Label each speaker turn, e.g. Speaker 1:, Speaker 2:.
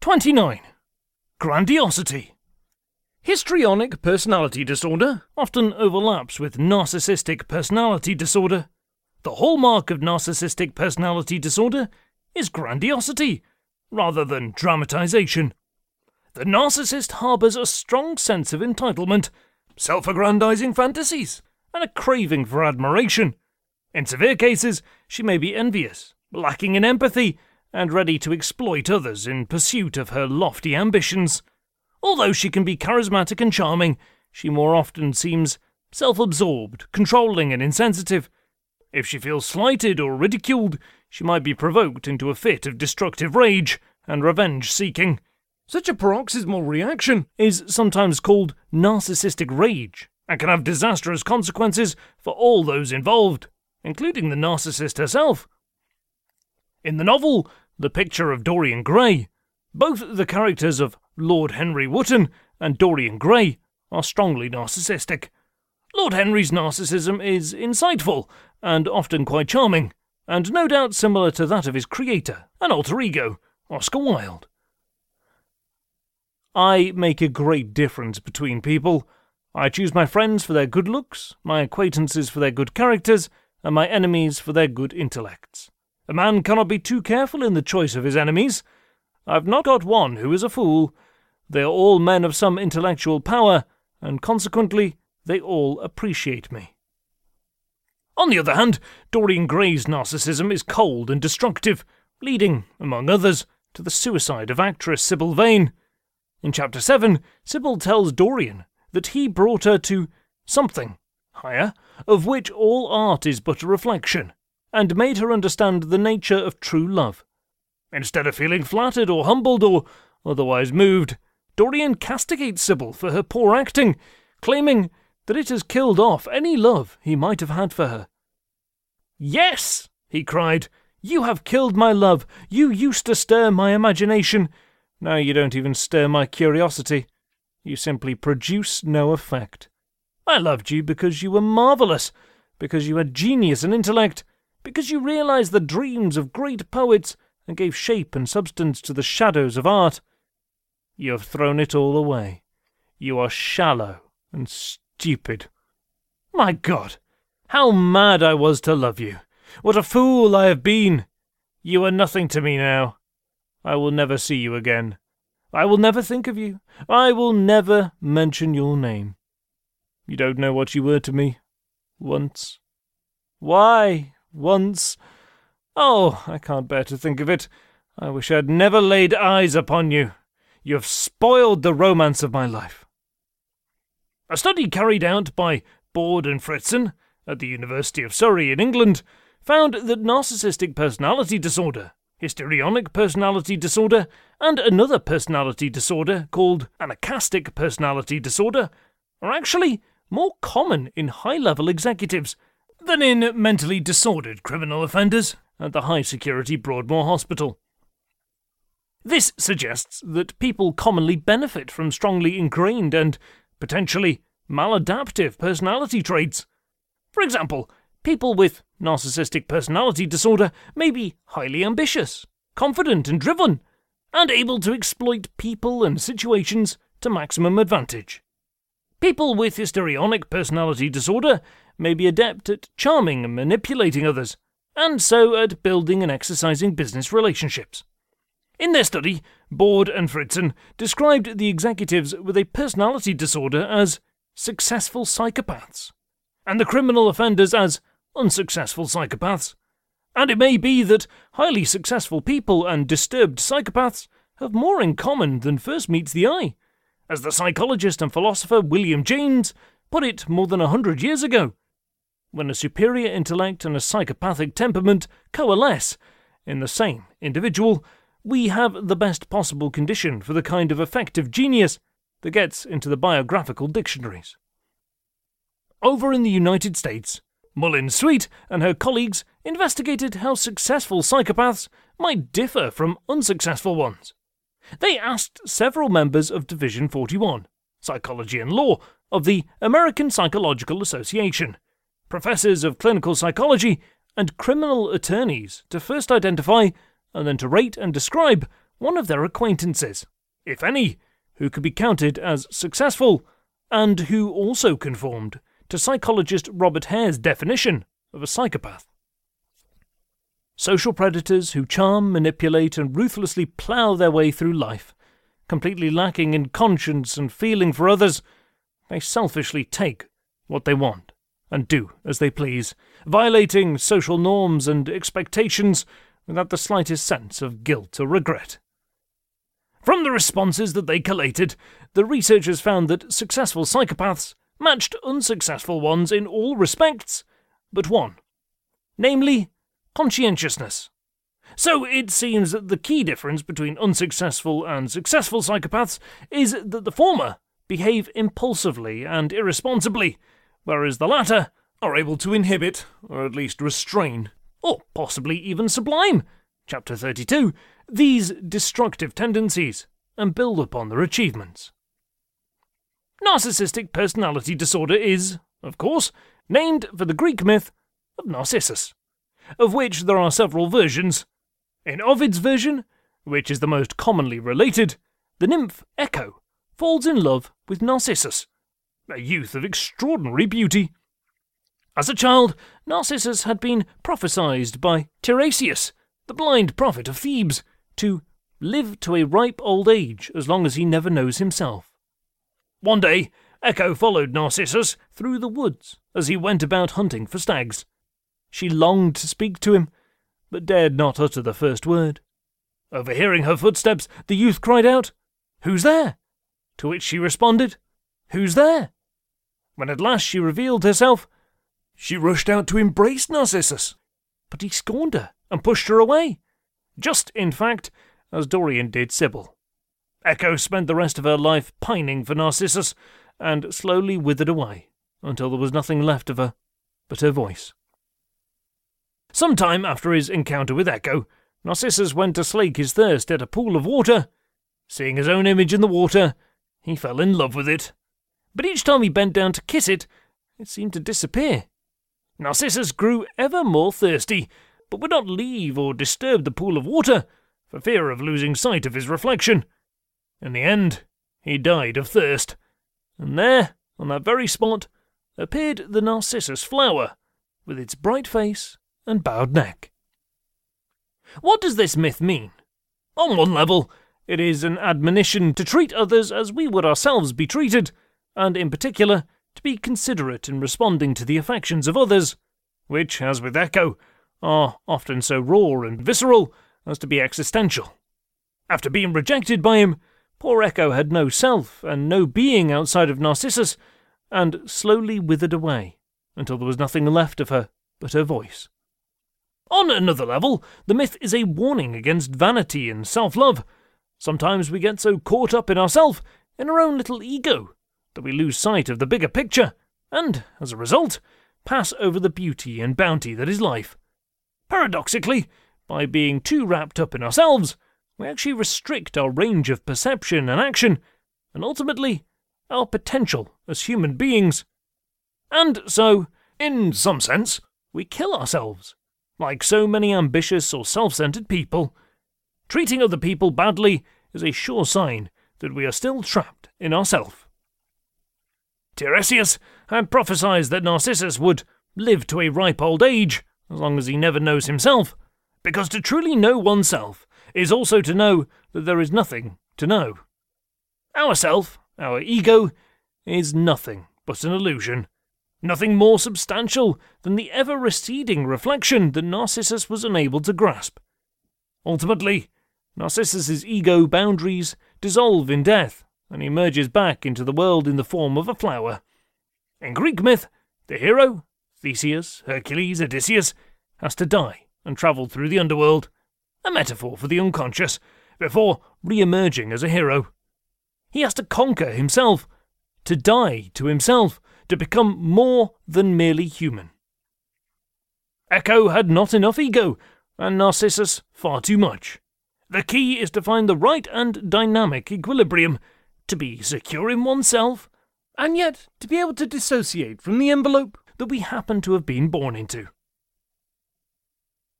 Speaker 1: 29. Grandiosity. Histrionic personality disorder often overlaps with narcissistic personality disorder. The hallmark of narcissistic personality disorder is grandiosity, rather than dramatization. The narcissist harbors a strong sense of entitlement, self aggrandizing fantasies, and a craving for admiration. In severe cases, she may be envious, lacking in empathy, and ready to exploit others in pursuit of her lofty ambitions. Although she can be charismatic and charming, she more often seems self absorbed, controlling, and insensitive. If she feels slighted or ridiculed, she might be provoked into a fit of destructive rage and revenge seeking. Such a paroxysmal reaction is sometimes called narcissistic rage and can have disastrous consequences for all those involved, including the narcissist herself. In the novel, The Picture of Dorian Gray, both the characters of Lord Henry Wotton and Dorian Gray are strongly narcissistic. Lord Henry's narcissism is insightful and often quite charming, and no doubt similar to that of his creator, an alter ego, Oscar Wilde. I make a great difference between people. I choose my friends for their good looks, my acquaintances for their good characters, and my enemies for their good intellects. A man cannot be too careful in the choice of his enemies. I've not got one who is a fool. They are all men of some intellectual power, and consequently they all appreciate me. On the other hand, Dorian Gray's narcissism is cold and destructive, leading, among others, to the suicide of actress Sybil Vane. In chapter 7, Sybil tells Dorian that he brought her to something higher, of which all art is but a reflection, and made her understand the nature of true love. Instead of feeling flattered or humbled or otherwise moved, Dorian castigates Sybil for her poor acting, claiming that it has killed off any love he might have had for her. Yes, he cried, you have killed my love. You used to stir my imagination. Now you don't even stir my curiosity. You simply produce no effect. I loved you because you were marvellous, because you had genius and intellect, because you realized the dreams of great poets and gave shape and substance to the shadows of art. You have thrown it all away. You are shallow and stupid. My God, how mad I was to love you! What a fool I have been! You are nothing to me now. I will never see you again. I will never think of you. I will never mention your name. You don't know what you were to me. Once. Why, once. Oh, I can't bear to think of it. I wish I had never laid eyes upon you. You have spoiled the romance of my life. A study carried out by Board and Fritzon at the University of Surrey in England found that narcissistic personality disorder histrionic personality disorder, and another personality disorder called anankastic personality disorder are actually more common in high level executives than in mentally disordered criminal offenders at the high security Broadmoor Hospital. This suggests that people commonly benefit from strongly ingrained and potentially maladaptive personality traits. For example, People with narcissistic personality disorder may be highly ambitious, confident and driven, and able to exploit people and situations to maximum advantage. People with histrionic personality disorder may be adept at charming and manipulating others, and so at building and exercising business relationships. In their study, Board and Fritzon described the executives with a personality disorder as successful psychopaths, and the criminal offenders as unsuccessful psychopaths. And it may be that highly successful people and disturbed psychopaths have more in common than first meets the eye, as the psychologist and philosopher William James put it more than a hundred years ago. When a superior intellect and a psychopathic temperament coalesce in the same individual, we have the best possible condition for the kind of effective genius that gets into the biographical dictionaries. Over in the United States, Mullins-Sweatt and her colleagues investigated how successful psychopaths might differ from unsuccessful ones. They asked several members of Division 41, Psychology and Law, of the American Psychological Association, professors of clinical psychology, and criminal attorneys to first identify and then to rate and describe one of their acquaintances, if any, who could be counted as successful, and who also conformed to psychologist Robert Hare's definition of a psychopath. Social predators who charm, manipulate, and ruthlessly plough their way through life, completely lacking in conscience and feeling for others, they selfishly take what they want and do as they please, violating social norms and expectations without the slightest sense of guilt or regret. From the responses that they collated, the researchers found that successful psychopaths matched unsuccessful ones in all respects but one, namely, conscientiousness. So it seems that the key difference between unsuccessful and successful psychopaths is that the former behave impulsively and irresponsibly, whereas the latter are able to inhibit, or at least restrain, or possibly even sublime, chapter 32, these destructive tendencies and build upon their achievements. Narcissistic personality disorder is, of course, named for the Greek myth of Narcissus, of which there are several versions. In Ovid's version, which is the most commonly related, the nymph Echo falls in love with Narcissus, a youth of extraordinary beauty. As a child, Narcissus had been prophesied by Tiresias, the blind prophet of Thebes, to live to a ripe old age as long as he never knows himself. One day, Echo followed Narcissus through the woods as he went about hunting for stags. She longed to speak to him, but dared not utter the first word. Overhearing her footsteps, the youth cried out, Who's there? To which she responded, Who's there? When at last she revealed herself, she rushed out to embrace Narcissus. But he scorned her and pushed her away. Just, in fact, as Dorian did Sybil. Echo spent the rest of her life pining for Narcissus, and slowly withered away until there was nothing left of her but her voice. Some time after his encounter with Echo, Narcissus went to slake his thirst at a pool of water. Seeing his own image in the water, he fell in love with it. But each time he bent down to kiss it, it seemed to disappear. Narcissus grew ever more thirsty, but would not leave or disturb the pool of water for fear of losing sight of his reflection. In the end, he died of thirst, and there, on that very spot, appeared the narcissus flower, with its bright face and bowed neck. What does this myth mean? On one level, it is an admonition to treat others as we would ourselves be treated, and in particular, to be considerate in responding to the affections of others, which, as with Echo, are often so raw and visceral as to be existential. After being rejected by him, poor Echo had no self and no being outside of Narcissus, and slowly withered away until there was nothing left of her but her voice. On another level, the myth is a warning against vanity and self love. Sometimes we get so caught up in ourselves, in our own little ego, that we lose sight of the bigger picture, and, as a result, pass over the beauty and bounty that is life. Paradoxically, by being too wrapped up in ourselves, we actually restrict our range of perception and action, and ultimately, our potential as human beings. And so, in some sense, we kill ourselves, like so many ambitious or self centered people. Treating other people badly is a sure sign that we are still trapped in ourself. Tiresias had prophesied that Narcissus would live to a ripe old age, as long as he never knows himself, because to truly know oneself is also to know that there is nothing to know. Our self, our ego, is nothing but an illusion, nothing more substantial than the ever receding reflection that Narcissus was unable to grasp. Ultimately, Narcissus's ego boundaries dissolve in death, and he emerges back into the world in the form of a flower. In Greek myth, the hero, Theseus, Hercules, Odysseus, has to die and travel through the underworld, a metaphor for the unconscious, before re emerging as a hero. He has to conquer himself, to die to himself, to become more than merely human. Echo had not enough ego, and Narcissus far too much. The key is to find the right and dynamic equilibrium, to be secure in oneself, and yet to be able to dissociate from the envelope that we happen to have been born into.